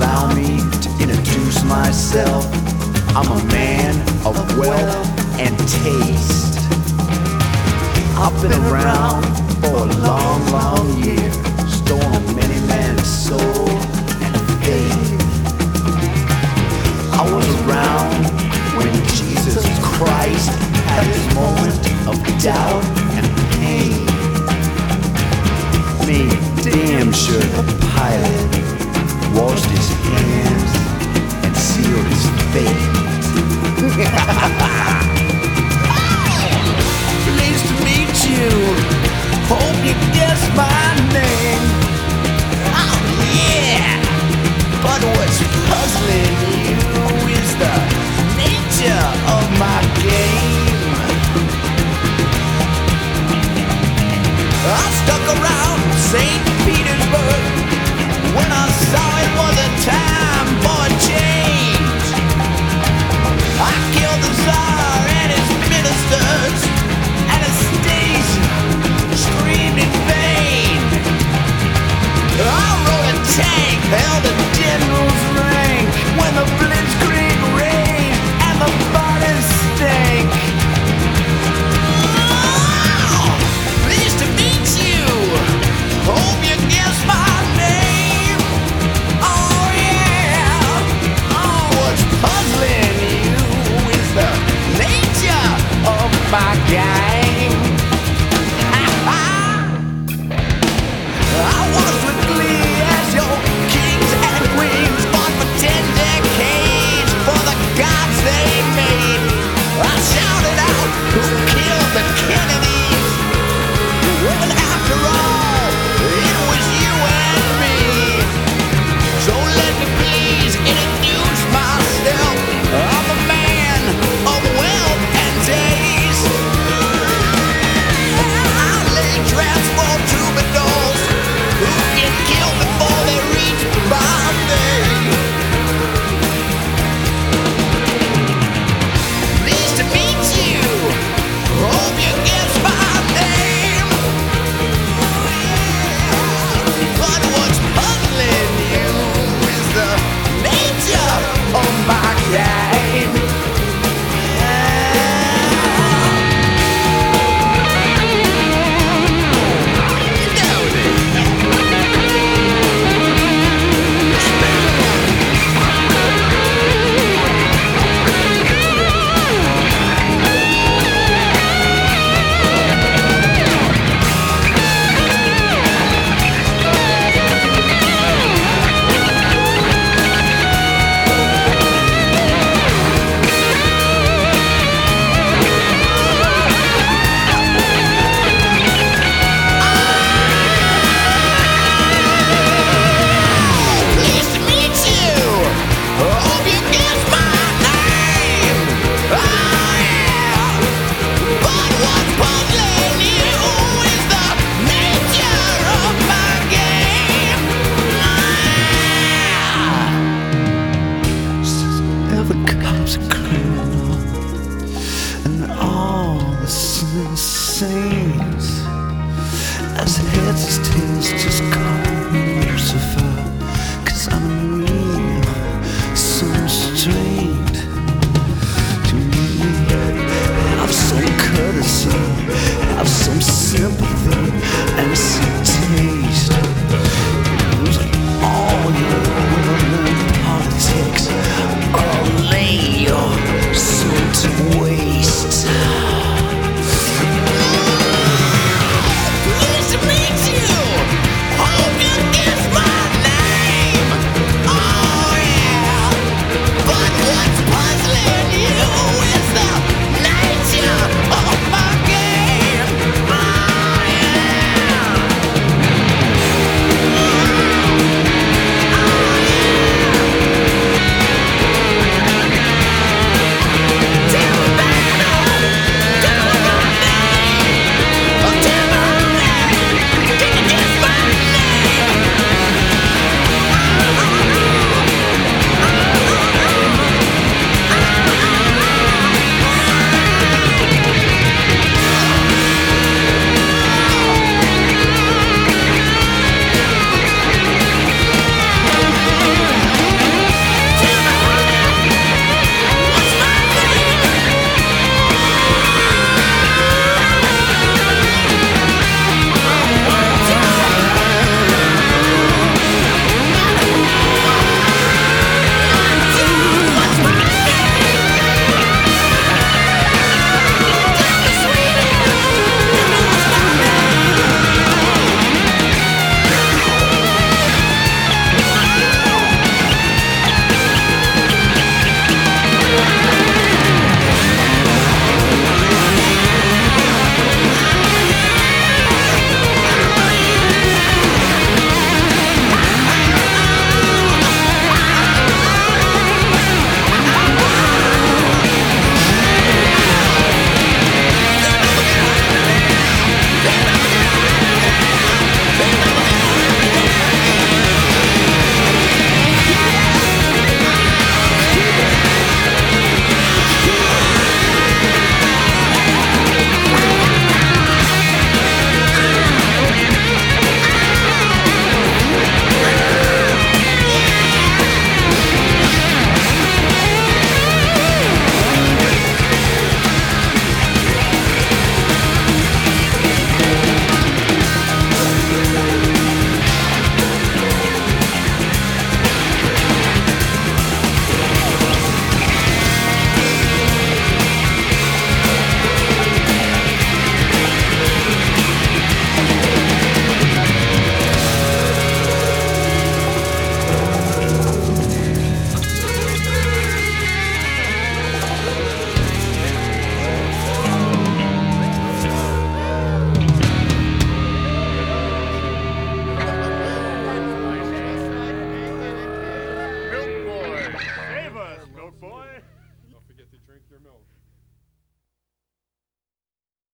allow me to introduce myself. I'm a man of wealth and taste. I've been around for a long, long year, stolen many men's souls. scenes as heads as tails just call me Lucifer. Cause I'm mean, so strained to me. Have some courtesy, have some sympathy, and some.